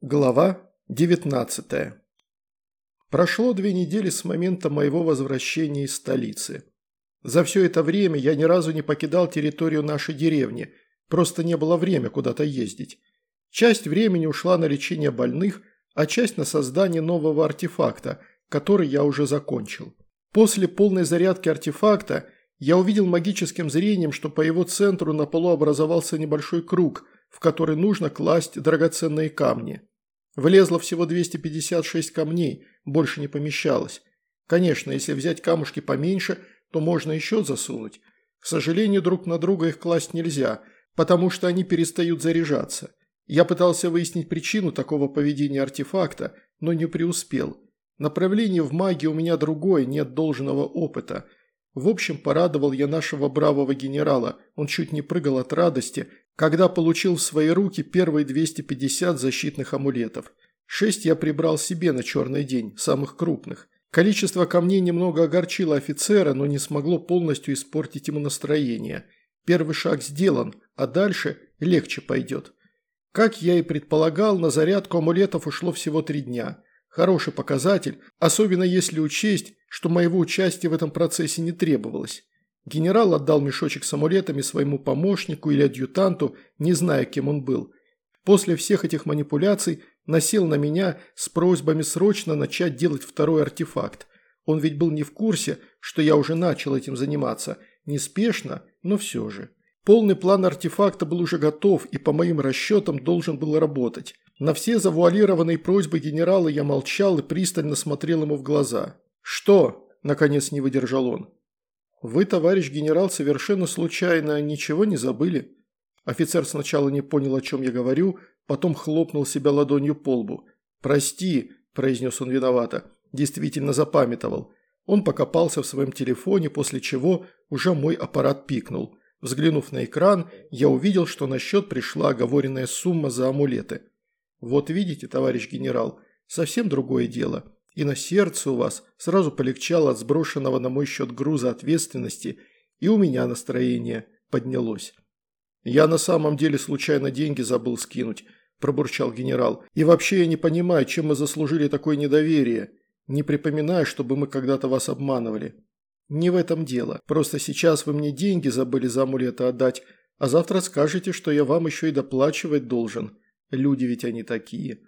Глава 19 Прошло две недели с момента моего возвращения из столицы. За все это время я ни разу не покидал территорию нашей деревни, просто не было время куда-то ездить. Часть времени ушла на лечение больных, а часть на создание нового артефакта, который я уже закончил. После полной зарядки артефакта я увидел магическим зрением, что по его центру на полу образовался небольшой круг, в который нужно класть драгоценные камни. Влезло всего 256 камней, больше не помещалось. Конечно, если взять камушки поменьше, то можно еще засунуть. К сожалению, друг на друга их класть нельзя, потому что они перестают заряжаться. Я пытался выяснить причину такого поведения артефакта, но не преуспел. Направление в магии у меня другое, нет должного опыта. В общем, порадовал я нашего бравого генерала, он чуть не прыгал от радости, когда получил в свои руки первые 250 защитных амулетов. Шесть я прибрал себе на черный день, самых крупных. Количество камней немного огорчило офицера, но не смогло полностью испортить ему настроение. Первый шаг сделан, а дальше легче пойдет. Как я и предполагал, на зарядку амулетов ушло всего три дня. Хороший показатель, особенно если учесть, что моего участия в этом процессе не требовалось. Генерал отдал мешочек с амулетами своему помощнику или адъютанту, не зная, кем он был. После всех этих манипуляций насел на меня с просьбами срочно начать делать второй артефакт. Он ведь был не в курсе, что я уже начал этим заниматься. Неспешно, но все же. Полный план артефакта был уже готов и по моим расчетам должен был работать. На все завуалированные просьбы генерала я молчал и пристально смотрел ему в глаза. «Что?» – наконец не выдержал он. «Вы, товарищ генерал, совершенно случайно ничего не забыли?» Офицер сначала не понял, о чем я говорю, потом хлопнул себя ладонью по лбу. «Прости», – произнес он виновато, – действительно запамятовал. Он покопался в своем телефоне, после чего уже мой аппарат пикнул. Взглянув на экран, я увидел, что на счет пришла оговоренная сумма за амулеты. «Вот видите, товарищ генерал, совсем другое дело и на сердце у вас сразу полегчало от сброшенного на мой счет груза ответственности, и у меня настроение поднялось. «Я на самом деле случайно деньги забыл скинуть», – пробурчал генерал. «И вообще я не понимаю, чем мы заслужили такое недоверие. Не припоминаю, чтобы мы когда-то вас обманывали». «Не в этом дело. Просто сейчас вы мне деньги забыли за амулеты отдать, а завтра скажете, что я вам еще и доплачивать должен. Люди ведь они такие».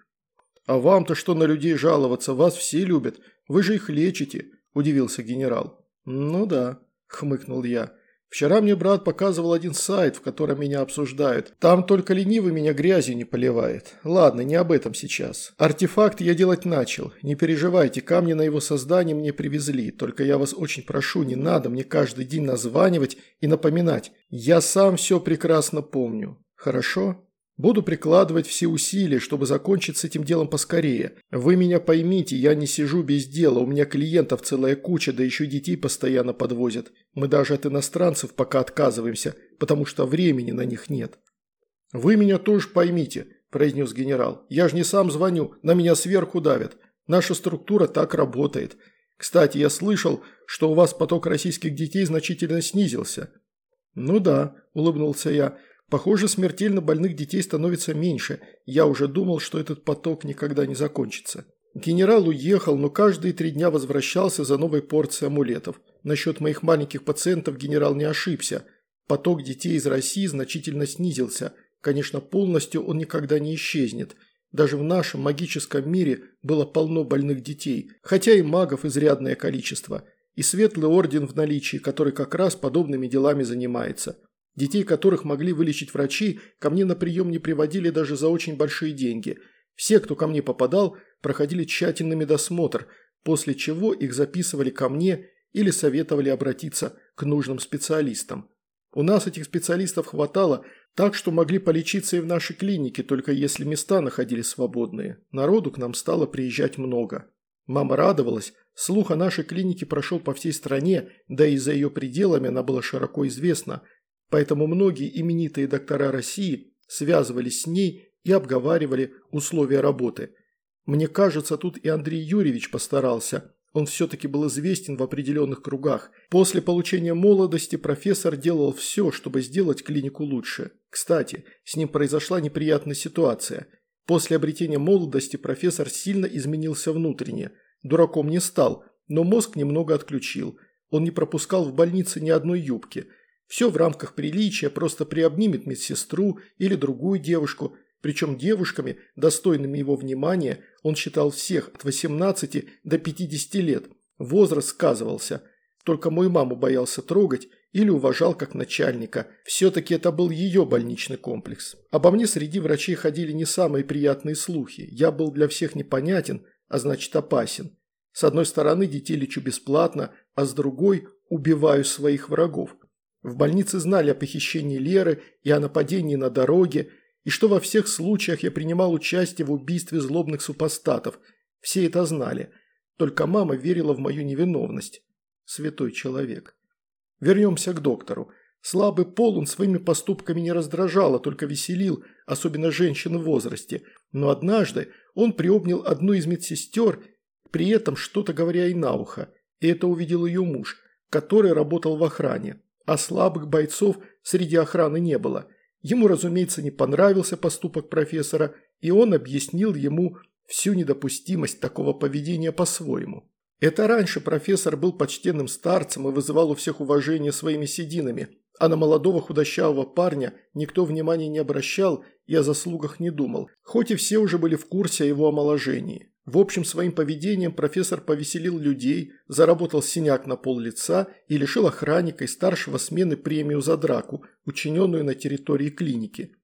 «А вам-то что на людей жаловаться? Вас все любят. Вы же их лечите», – удивился генерал. «Ну да», – хмыкнул я. «Вчера мне брат показывал один сайт, в котором меня обсуждают. Там только ленивый меня грязью не поливает. Ладно, не об этом сейчас. Артефакт я делать начал. Не переживайте, камни на его создание мне привезли. Только я вас очень прошу, не надо мне каждый день названивать и напоминать. Я сам все прекрасно помню. Хорошо?» Буду прикладывать все усилия, чтобы закончить с этим делом поскорее. Вы меня поймите, я не сижу без дела, у меня клиентов целая куча, да еще детей постоянно подвозят. Мы даже от иностранцев пока отказываемся, потому что времени на них нет». «Вы меня тоже поймите», – произнес генерал. «Я же не сам звоню, на меня сверху давят. Наша структура так работает. Кстати, я слышал, что у вас поток российских детей значительно снизился». «Ну да», – улыбнулся я, – Похоже, смертельно больных детей становится меньше. Я уже думал, что этот поток никогда не закончится. Генерал уехал, но каждые три дня возвращался за новой порцией амулетов. Насчет моих маленьких пациентов генерал не ошибся. Поток детей из России значительно снизился. Конечно, полностью он никогда не исчезнет. Даже в нашем магическом мире было полно больных детей, хотя и магов изрядное количество. И Светлый Орден в наличии, который как раз подобными делами занимается. Детей, которых могли вылечить врачи, ко мне на прием не приводили даже за очень большие деньги. Все, кто ко мне попадал, проходили тщательный медосмотр, после чего их записывали ко мне или советовали обратиться к нужным специалистам. У нас этих специалистов хватало, так что могли полечиться и в нашей клинике, только если места находились свободные. Народу к нам стало приезжать много. Мама радовалась, слух о нашей клинике прошел по всей стране, да и за ее пределами она была широко известна – Поэтому многие именитые доктора России связывались с ней и обговаривали условия работы. Мне кажется, тут и Андрей Юрьевич постарался. Он все-таки был известен в определенных кругах. После получения молодости профессор делал все, чтобы сделать клинику лучше. Кстати, с ним произошла неприятная ситуация. После обретения молодости профессор сильно изменился внутренне. Дураком не стал, но мозг немного отключил. Он не пропускал в больнице ни одной юбки. Все в рамках приличия, просто приобнимет медсестру или другую девушку, причем девушками, достойными его внимания, он считал всех от 18 до 50 лет. Возраст сказывался. Только мою маму боялся трогать или уважал как начальника. Все-таки это был ее больничный комплекс. Обо мне среди врачей ходили не самые приятные слухи. Я был для всех непонятен, а значит опасен. С одной стороны детей лечу бесплатно, а с другой убиваю своих врагов. В больнице знали о похищении Леры и о нападении на дороге, и что во всех случаях я принимал участие в убийстве злобных супостатов. Все это знали. Только мама верила в мою невиновность. Святой человек. Вернемся к доктору. Слабый пол он своими поступками не раздражал, а только веселил, особенно женщин в возрасте. Но однажды он приобнял одну из медсестер, при этом что-то говоря ей на ухо. И это увидел ее муж, который работал в охране. А слабых бойцов среди охраны не было. Ему, разумеется, не понравился поступок профессора, и он объяснил ему всю недопустимость такого поведения по-своему. Это раньше профессор был почтенным старцем и вызывал у всех уважение своими сединами, а на молодого худощавого парня никто внимания не обращал и о заслугах не думал, хоть и все уже были в курсе о его омоложении. В общем, своим поведением профессор повеселил людей, заработал синяк на пол лица и лишил охранника и старшего смены премию за драку, учиненную на территории клиники.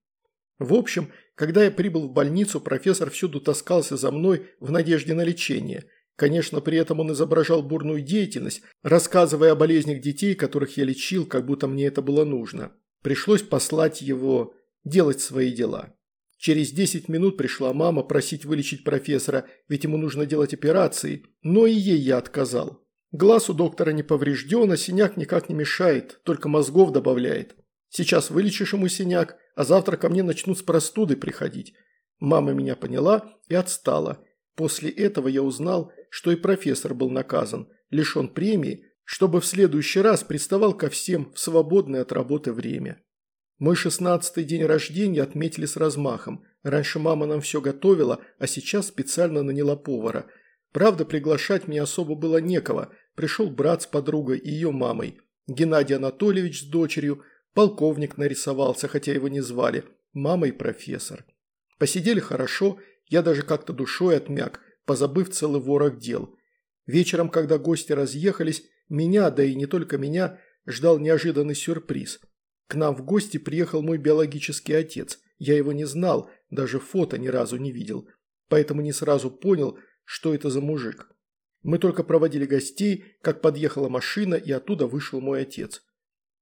В общем, когда я прибыл в больницу, профессор всюду таскался за мной в надежде на лечение – Конечно, при этом он изображал бурную деятельность, рассказывая о болезнях детей, которых я лечил, как будто мне это было нужно. Пришлось послать его делать свои дела. Через 10 минут пришла мама просить вылечить профессора, ведь ему нужно делать операции, но и ей я отказал. Глаз у доктора не поврежден, а синяк никак не мешает, только мозгов добавляет. Сейчас вылечишь ему синяк, а завтра ко мне начнут с простудой приходить. Мама меня поняла и отстала. После этого я узнал, что и профессор был наказан, лишен премии, чтобы в следующий раз приставал ко всем в свободное от работы время. Мой шестнадцатый день рождения отметили с размахом. Раньше мама нам все готовила, а сейчас специально наняла повара. Правда, приглашать мне особо было некого. Пришел брат с подругой и ее мамой. Геннадий Анатольевич с дочерью, полковник нарисовался, хотя его не звали, мама и профессор. Посидели хорошо, я даже как-то душой отмяк, позабыв целый ворох дел. Вечером, когда гости разъехались, меня, да и не только меня, ждал неожиданный сюрприз. К нам в гости приехал мой биологический отец. Я его не знал, даже фото ни разу не видел. Поэтому не сразу понял, что это за мужик. Мы только проводили гостей, как подъехала машина, и оттуда вышел мой отец.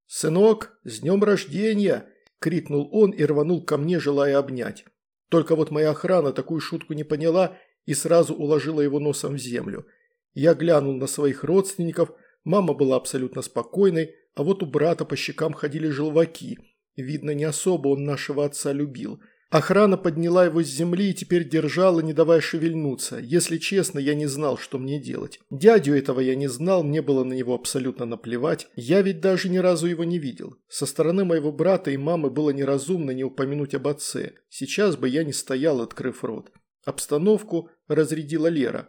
«Сынок, с днем рождения!» – крикнул он и рванул ко мне, желая обнять. Только вот моя охрана такую шутку не поняла и сразу уложила его носом в землю. Я глянул на своих родственников, мама была абсолютно спокойной, а вот у брата по щекам ходили желваки. Видно, не особо он нашего отца любил. Охрана подняла его с земли и теперь держала, не давая шевельнуться. Если честно, я не знал, что мне делать. Дядю этого я не знал, мне было на него абсолютно наплевать. Я ведь даже ни разу его не видел. Со стороны моего брата и мамы было неразумно не упомянуть об отце. Сейчас бы я не стоял, открыв рот. Обстановку разрядила Лера.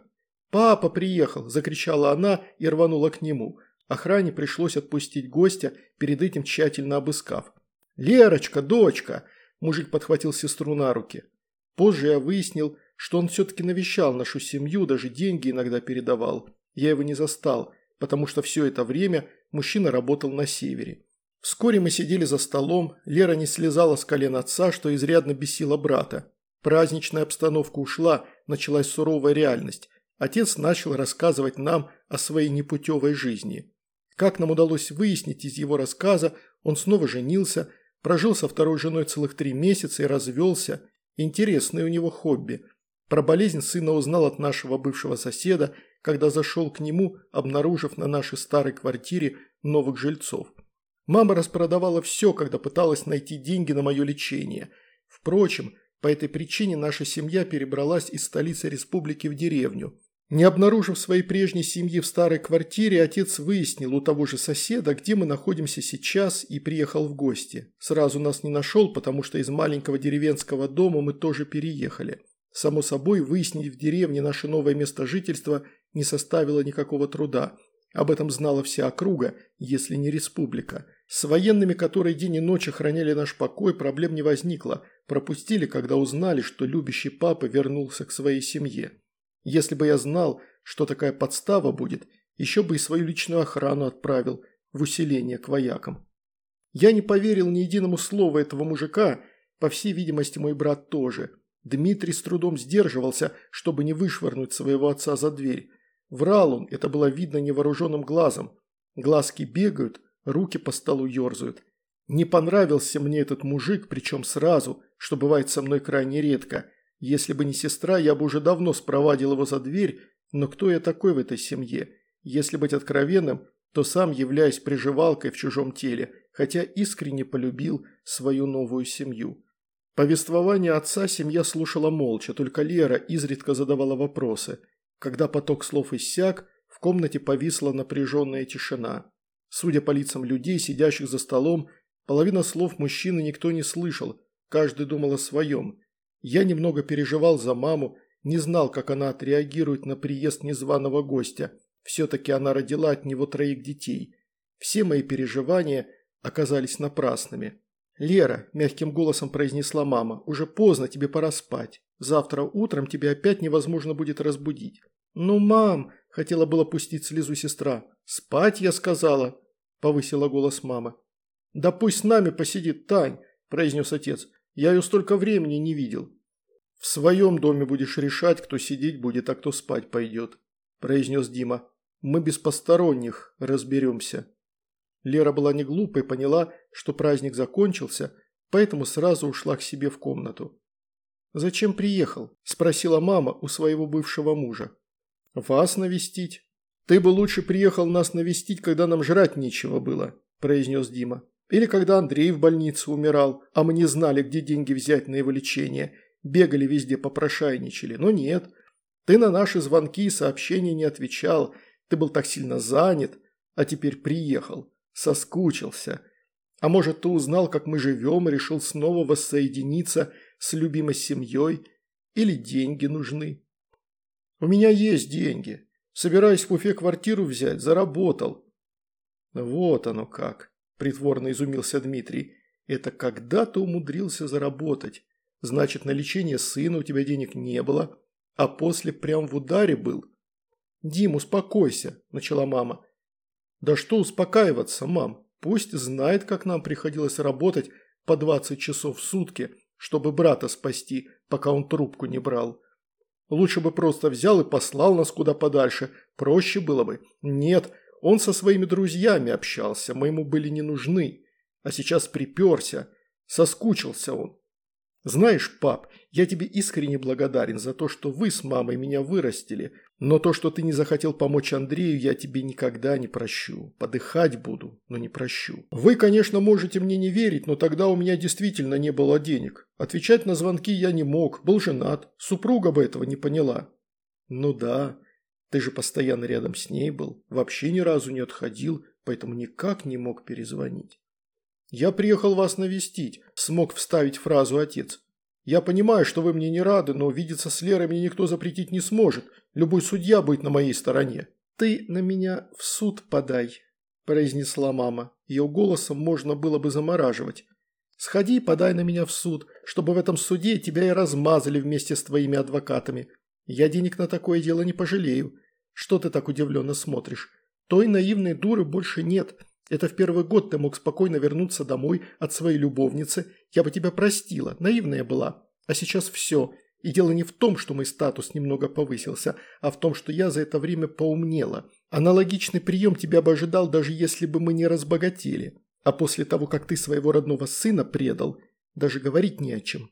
«Папа приехал!» – закричала она и рванула к нему. Охране пришлось отпустить гостя, перед этим тщательно обыскав. «Лерочка, дочка!» – мужик подхватил сестру на руки. Позже я выяснил, что он все-таки навещал нашу семью, даже деньги иногда передавал. Я его не застал, потому что все это время мужчина работал на севере. Вскоре мы сидели за столом, Лера не слезала с колен отца, что изрядно бесило брата. Праздничная обстановка ушла, началась суровая реальность. Отец начал рассказывать нам о своей непутевой жизни. Как нам удалось выяснить из его рассказа, он снова женился, прожил со второй женой целых три месяца и развелся. Интересное у него хобби. Про болезнь сына узнал от нашего бывшего соседа, когда зашел к нему, обнаружив на нашей старой квартире новых жильцов. Мама распродавала все, когда пыталась найти деньги на мое лечение. Впрочем, по этой причине наша семья перебралась из столицы республики в деревню. Не обнаружив своей прежней семьи в старой квартире, отец выяснил у того же соседа, где мы находимся сейчас, и приехал в гости. Сразу нас не нашел, потому что из маленького деревенского дома мы тоже переехали. Само собой, выяснить в деревне наше новое место жительства не составило никакого труда. Об этом знала вся округа, если не республика. С военными, которые день и ночь охраняли наш покой, проблем не возникло. Пропустили, когда узнали, что любящий папа вернулся к своей семье. Если бы я знал, что такая подстава будет, еще бы и свою личную охрану отправил в усиление к воякам. Я не поверил ни единому слову этого мужика, по всей видимости, мой брат тоже. Дмитрий с трудом сдерживался, чтобы не вышвырнуть своего отца за дверь. Врал он, это было видно невооруженным глазом. Глазки бегают, руки по столу ерзают. Не понравился мне этот мужик, причем сразу, что бывает со мной крайне редко. Если бы не сестра, я бы уже давно спровадил его за дверь, но кто я такой в этой семье? Если быть откровенным, то сам являюсь приживалкой в чужом теле, хотя искренне полюбил свою новую семью. Повествование отца семья слушала молча, только Лера изредка задавала вопросы. Когда поток слов иссяк, в комнате повисла напряженная тишина. Судя по лицам людей, сидящих за столом, половина слов мужчины никто не слышал, каждый думал о своем. Я немного переживал за маму, не знал, как она отреагирует на приезд незваного гостя. Все-таки она родила от него троих детей. Все мои переживания оказались напрасными. «Лера», – мягким голосом произнесла мама, – «уже поздно, тебе пора спать. Завтра утром тебя опять невозможно будет разбудить». «Ну, мам», – хотела было пустить слезу сестра. «Спать, я сказала», – повысила голос мама. «Да пусть с нами посидит Тань», – произнес отец. «Я ее столько времени не видел». «В своем доме будешь решать, кто сидеть будет, а кто спать пойдет», – произнес Дима. «Мы без посторонних разберемся». Лера была не глупой, поняла, что праздник закончился, поэтому сразу ушла к себе в комнату. «Зачем приехал?» – спросила мама у своего бывшего мужа. «Вас навестить?» «Ты бы лучше приехал нас навестить, когда нам жрать нечего было», – произнес Дима. «Или когда Андрей в больнице умирал, а мы не знали, где деньги взять на его лечение, бегали везде попрошайничали. Но нет, ты на наши звонки и сообщения не отвечал, ты был так сильно занят, а теперь приехал. Соскучился. А может, ты узнал, как мы живем, и решил снова воссоединиться с любимой семьей? Или деньги нужны? У меня есть деньги. Собираюсь в Уфе квартиру взять, заработал. Вот оно как, притворно изумился Дмитрий. Это когда ты умудрился заработать? Значит, на лечение сына у тебя денег не было, а после прям в ударе был. «Дим, успокойся», – начала мама. «Да что успокаиваться, мам? Пусть знает, как нам приходилось работать по 20 часов в сутки, чтобы брата спасти, пока он трубку не брал. Лучше бы просто взял и послал нас куда подальше, проще было бы. Нет, он со своими друзьями общался, мы ему были не нужны. А сейчас приперся, соскучился он. Знаешь, пап, я тебе искренне благодарен за то, что вы с мамой меня вырастили, но то, что ты не захотел помочь Андрею, я тебе никогда не прощу. Подыхать буду, но не прощу. Вы, конечно, можете мне не верить, но тогда у меня действительно не было денег. Отвечать на звонки я не мог, был женат, супруга бы этого не поняла. Ну да, ты же постоянно рядом с ней был, вообще ни разу не отходил, поэтому никак не мог перезвонить. «Я приехал вас навестить», – смог вставить фразу отец. «Я понимаю, что вы мне не рады, но видеться с Лерой мне никто запретить не сможет. Любой судья будет на моей стороне». «Ты на меня в суд подай», – произнесла мама. Ее голосом можно было бы замораживать. «Сходи и подай на меня в суд, чтобы в этом суде тебя и размазали вместе с твоими адвокатами. Я денег на такое дело не пожалею. Что ты так удивленно смотришь? Той наивной дуры больше нет». Это в первый год ты мог спокойно вернуться домой от своей любовницы. Я бы тебя простила, наивная была. А сейчас все. И дело не в том, что мой статус немного повысился, а в том, что я за это время поумнела. Аналогичный прием тебя бы ожидал, даже если бы мы не разбогатели. А после того, как ты своего родного сына предал, даже говорить не о чем.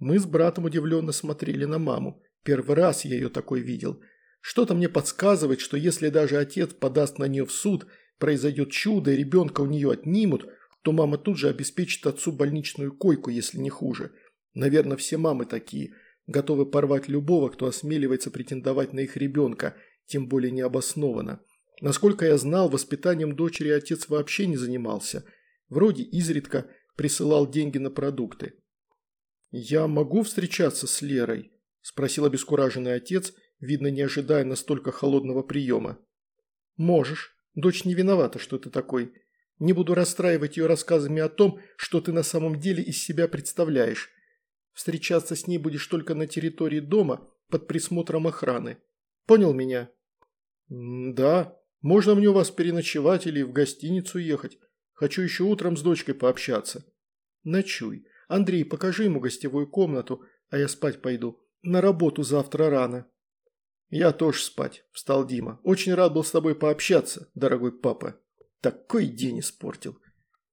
Мы с братом удивленно смотрели на маму. Первый раз я ее такой видел. Что-то мне подсказывает, что если даже отец подаст на нее в суд – произойдет чудо и ребенка у нее отнимут, то мама тут же обеспечит отцу больничную койку, если не хуже. Наверное, все мамы такие, готовы порвать любого, кто осмеливается претендовать на их ребенка, тем более необоснованно. Насколько я знал, воспитанием дочери отец вообще не занимался. Вроде изредка присылал деньги на продукты. «Я могу встречаться с Лерой?» – спросил обескураженный отец, видно, не ожидая настолько холодного приема. «Можешь. Дочь не виновата, что ты такой. Не буду расстраивать ее рассказами о том, что ты на самом деле из себя представляешь. Встречаться с ней будешь только на территории дома под присмотром охраны. Понял меня?» «Да. Можно мне у вас переночевать или в гостиницу ехать? Хочу еще утром с дочкой пообщаться». «Ночуй. Андрей, покажи ему гостевую комнату, а я спать пойду. На работу завтра рано». «Я тоже спать», – встал Дима. «Очень рад был с тобой пообщаться, дорогой папа. Такой день испортил».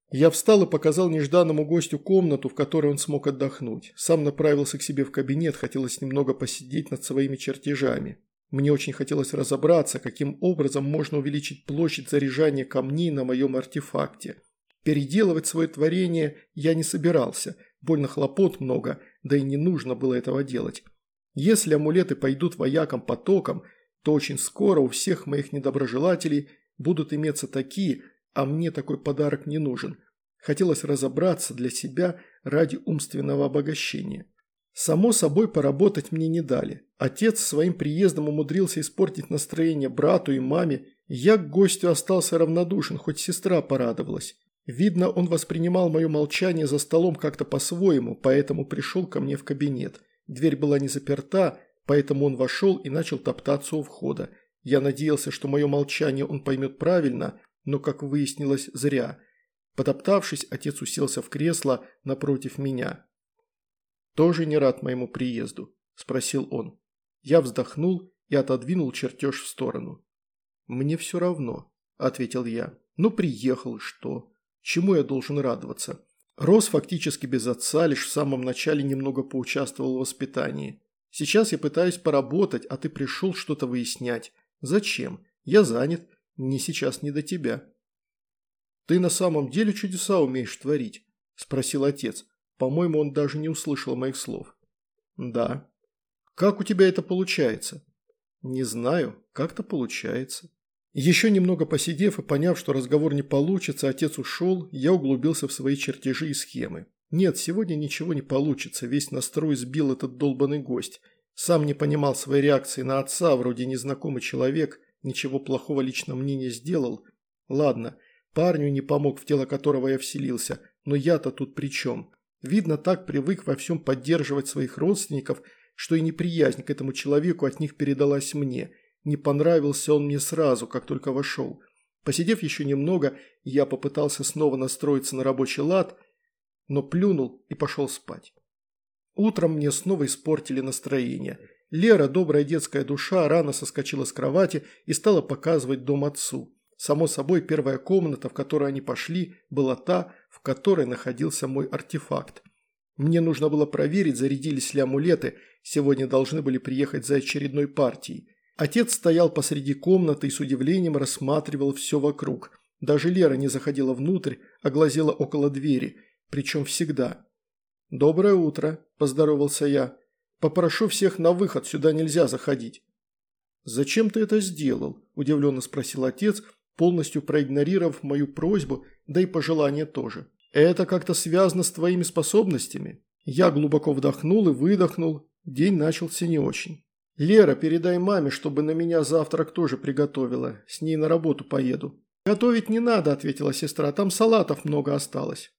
Я встал и показал нежданному гостю комнату, в которой он смог отдохнуть. Сам направился к себе в кабинет, хотелось немного посидеть над своими чертежами. Мне очень хотелось разобраться, каким образом можно увеличить площадь заряжания камней на моем артефакте. Переделывать свое творение я не собирался, больно хлопот много, да и не нужно было этого делать. Если амулеты пойдут вояком потоком, то очень скоро у всех моих недоброжелателей будут иметься такие, а мне такой подарок не нужен. Хотелось разобраться для себя ради умственного обогащения. Само собой, поработать мне не дали. Отец своим приездом умудрился испортить настроение брату и маме, я к гостю остался равнодушен, хоть сестра порадовалась. Видно, он воспринимал мое молчание за столом как-то по-своему, поэтому пришел ко мне в кабинет. Дверь была не заперта, поэтому он вошел и начал топтаться у входа. Я надеялся, что мое молчание он поймет правильно, но, как выяснилось, зря. Потоптавшись, отец уселся в кресло напротив меня. «Тоже не рад моему приезду?» – спросил он. Я вздохнул и отодвинул чертеж в сторону. «Мне все равно», – ответил я. «Ну, приехал, что? Чему я должен радоваться? Рос фактически без отца, лишь в самом начале немного поучаствовал в воспитании. Сейчас я пытаюсь поработать, а ты пришел что-то выяснять. Зачем? Я занят. Мне сейчас не до тебя. Ты на самом деле чудеса умеешь творить? Спросил отец. По-моему, он даже не услышал моих слов. Да. Как у тебя это получается? Не знаю, как-то получается. Еще немного посидев и поняв, что разговор не получится, отец ушел, я углубился в свои чертежи и схемы. Нет, сегодня ничего не получится, весь настрой сбил этот долбанный гость. Сам не понимал своей реакции на отца, вроде незнакомый человек, ничего плохого лично мне не сделал. Ладно, парню не помог, в тело которого я вселился, но я-то тут при чем? Видно, так привык во всем поддерживать своих родственников, что и неприязнь к этому человеку от них передалась мне – не понравился он мне сразу, как только вошел. Посидев еще немного, я попытался снова настроиться на рабочий лад, но плюнул и пошел спать. Утром мне снова испортили настроение. Лера, добрая детская душа, рано соскочила с кровати и стала показывать дом отцу. Само собой, первая комната, в которую они пошли, была та, в которой находился мой артефакт. Мне нужно было проверить, зарядились ли амулеты, сегодня должны были приехать за очередной партией. Отец стоял посреди комнаты и с удивлением рассматривал все вокруг. Даже Лера не заходила внутрь, а глазела около двери, причем всегда. «Доброе утро», – поздоровался я. «Попрошу всех на выход, сюда нельзя заходить». «Зачем ты это сделал?» – удивленно спросил отец, полностью проигнорировав мою просьбу, да и пожелание тоже. «Это как-то связано с твоими способностями?» Я глубоко вдохнул и выдохнул. День начался не очень. «Лера, передай маме, чтобы на меня завтрак тоже приготовила. С ней на работу поеду». «Готовить не надо», – ответила сестра, – «там салатов много осталось».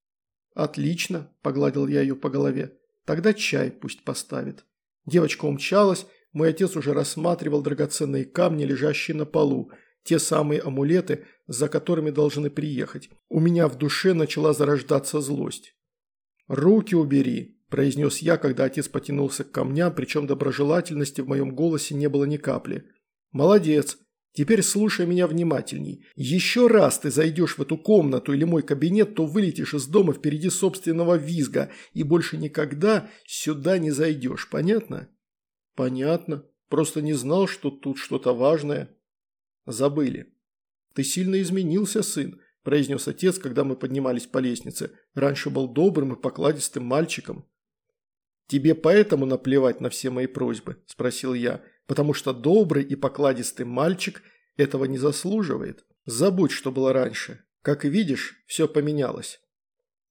«Отлично», – погладил я ее по голове. «Тогда чай пусть поставит». Девочка умчалась, мой отец уже рассматривал драгоценные камни, лежащие на полу, те самые амулеты, за которыми должны приехать. У меня в душе начала зарождаться злость. «Руки убери», – произнес я, когда отец потянулся к камням, причем доброжелательности в моем голосе не было ни капли. «Молодец. Теперь слушай меня внимательней. Еще раз ты зайдешь в эту комнату или мой кабинет, то вылетишь из дома впереди собственного визга и больше никогда сюда не зайдешь. Понятно?» «Понятно. Просто не знал, что тут что-то важное». «Забыли». «Ты сильно изменился, сын», – произнес отец, когда мы поднимались по лестнице. «Раньше был добрым и покладистым мальчиком». «Тебе поэтому наплевать на все мои просьбы?» – спросил я. «Потому что добрый и покладистый мальчик этого не заслуживает. Забудь, что было раньше. Как видишь, все поменялось».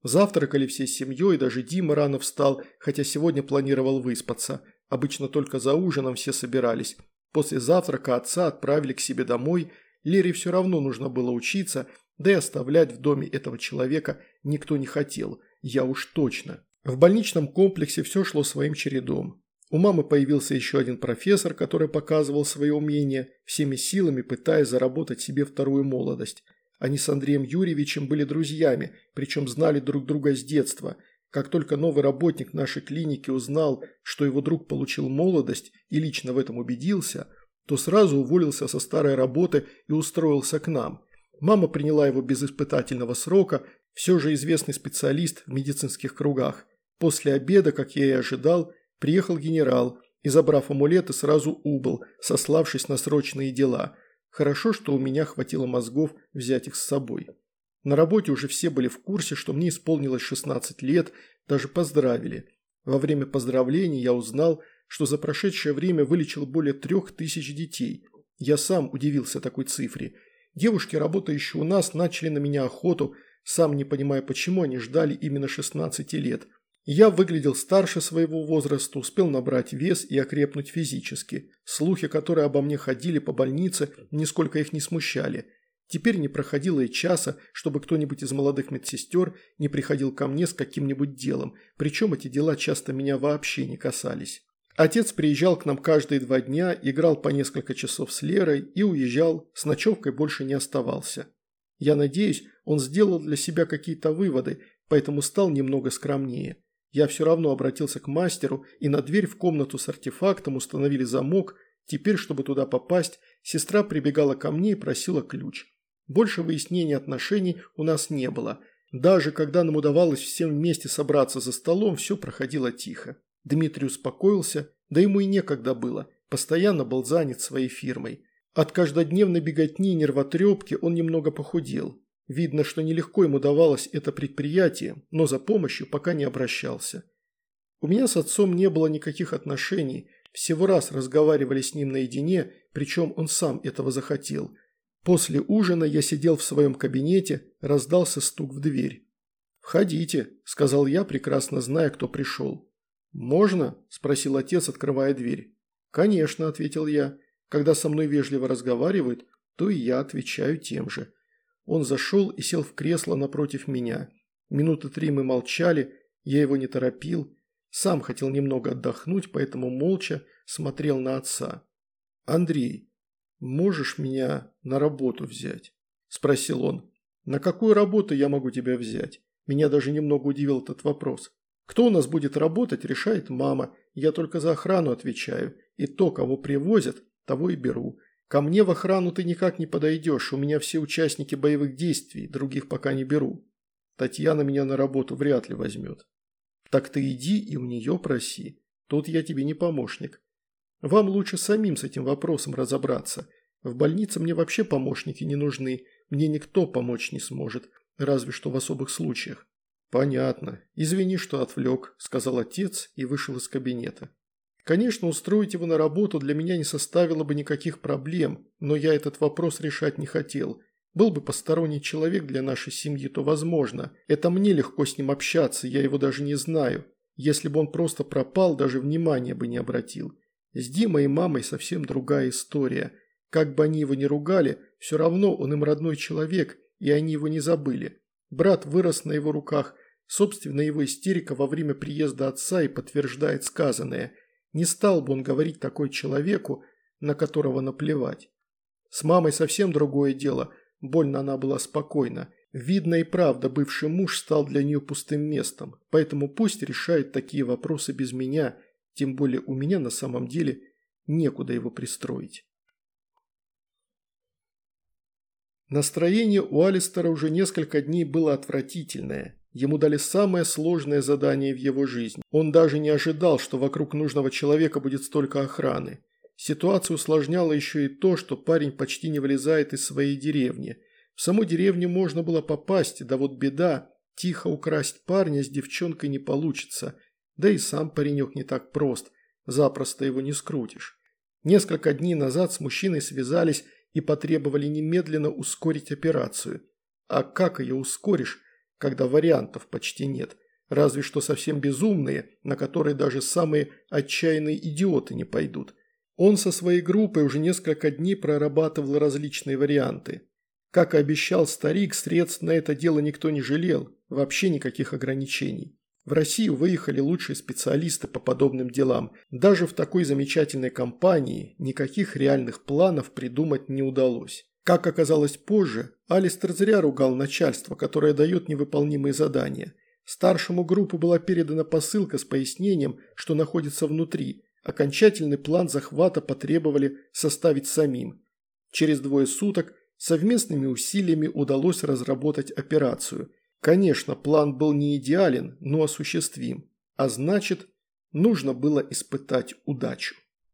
Завтракали всей семьей, даже Дима рано встал, хотя сегодня планировал выспаться. Обычно только за ужином все собирались. После завтрака отца отправили к себе домой. Лере все равно нужно было учиться, да и оставлять в доме этого человека никто не хотел. Я уж точно. В больничном комплексе все шло своим чередом. У мамы появился еще один профессор, который показывал свои умения, всеми силами пытаясь заработать себе вторую молодость. Они с Андреем Юрьевичем были друзьями, причем знали друг друга с детства. Как только новый работник нашей клиники узнал, что его друг получил молодость и лично в этом убедился, то сразу уволился со старой работы и устроился к нам. Мама приняла его без испытательного срока, все же известный специалист в медицинских кругах. После обеда, как я и ожидал, приехал генерал и, забрав амулеты, сразу убыл, сославшись на срочные дела. Хорошо, что у меня хватило мозгов взять их с собой. На работе уже все были в курсе, что мне исполнилось 16 лет, даже поздравили. Во время поздравлений я узнал, что за прошедшее время вылечил более трех тысяч детей. Я сам удивился такой цифре. Девушки, работающие у нас, начали на меня охоту, сам не понимая почему они ждали именно 16 лет – я выглядел старше своего возраста, успел набрать вес и окрепнуть физически. Слухи, которые обо мне ходили по больнице, нисколько их не смущали. Теперь не проходило и часа, чтобы кто-нибудь из молодых медсестер не приходил ко мне с каким-нибудь делом, причем эти дела часто меня вообще не касались. Отец приезжал к нам каждые два дня, играл по несколько часов с Лерой и уезжал, с ночевкой больше не оставался. Я надеюсь, он сделал для себя какие-то выводы, поэтому стал немного скромнее. Я все равно обратился к мастеру, и на дверь в комнату с артефактом установили замок. Теперь, чтобы туда попасть, сестра прибегала ко мне и просила ключ. Больше выяснений отношений у нас не было. Даже когда нам удавалось всем вместе собраться за столом, все проходило тихо. Дмитрий успокоился, да ему и некогда было, постоянно был занят своей фирмой. От каждодневной беготни и нервотрепки он немного похудел. Видно, что нелегко ему давалось это предприятие, но за помощью пока не обращался. У меня с отцом не было никаких отношений, всего раз разговаривали с ним наедине, причем он сам этого захотел. После ужина я сидел в своем кабинете, раздался стук в дверь. «Входите», – сказал я, прекрасно зная, кто пришел. «Можно?» – спросил отец, открывая дверь. «Конечно», – ответил я. «Когда со мной вежливо разговаривают, то и я отвечаю тем же». Он зашел и сел в кресло напротив меня. Минуты три мы молчали, я его не торопил. Сам хотел немного отдохнуть, поэтому молча смотрел на отца. «Андрей, можешь меня на работу взять?» – спросил он. «На какую работу я могу тебя взять?» Меня даже немного удивил этот вопрос. «Кто у нас будет работать, решает мама. Я только за охрану отвечаю. И то, кого привозят, того и беру. Ко мне в охрану ты никак не подойдешь, у меня все участники боевых действий, других пока не беру. Татьяна меня на работу вряд ли возьмет. Так ты иди и у нее проси, тут я тебе не помощник. Вам лучше самим с этим вопросом разобраться. В больнице мне вообще помощники не нужны, мне никто помочь не сможет, разве что в особых случаях. «Понятно. Извини, что отвлек», – сказал отец и вышел из кабинета. Конечно, устроить его на работу для меня не составило бы никаких проблем, но я этот вопрос решать не хотел. Был бы посторонний человек для нашей семьи, то возможно. Это мне легко с ним общаться, я его даже не знаю. Если бы он просто пропал, даже внимания бы не обратил. С Димой и мамой совсем другая история. Как бы они его ни ругали, все равно он им родной человек, и они его не забыли. Брат вырос на его руках, собственно его истерика во время приезда отца и подтверждает сказанное – не стал бы он говорить такой человеку, на которого наплевать. С мамой совсем другое дело, больно она была спокойна. Видно и правда, бывший муж стал для нее пустым местом, поэтому пусть решает такие вопросы без меня, тем более у меня на самом деле некуда его пристроить. Настроение у Алистера уже несколько дней было отвратительное. Ему дали самое сложное задание в его жизни. Он даже не ожидал, что вокруг нужного человека будет столько охраны. Ситуацию усложняло еще и то, что парень почти не вылезает из своей деревни. В саму деревню можно было попасть, да вот беда, тихо украсть парня с девчонкой не получится. Да и сам паренек не так прост, запросто его не скрутишь. Несколько дней назад с мужчиной связались и потребовали немедленно ускорить операцию. А как ее ускоришь, когда вариантов почти нет. разве что совсем безумные, на которые даже самые отчаянные идиоты не пойдут. Он со своей группой уже несколько дней прорабатывал различные варианты. Как и обещал старик, средств на это дело никто не жалел, вообще никаких ограничений. В Россию выехали лучшие специалисты по подобным делам. Даже в такой замечательной компании никаких реальных планов придумать не удалось. Как оказалось позже, Алистер зря ругал начальство, которое дает невыполнимые задания. Старшему группу была передана посылка с пояснением, что находится внутри. Окончательный план захвата потребовали составить самим. Через двое суток совместными усилиями удалось разработать операцию – Конечно, план был не идеален, но осуществим, а значит, нужно было испытать удачу.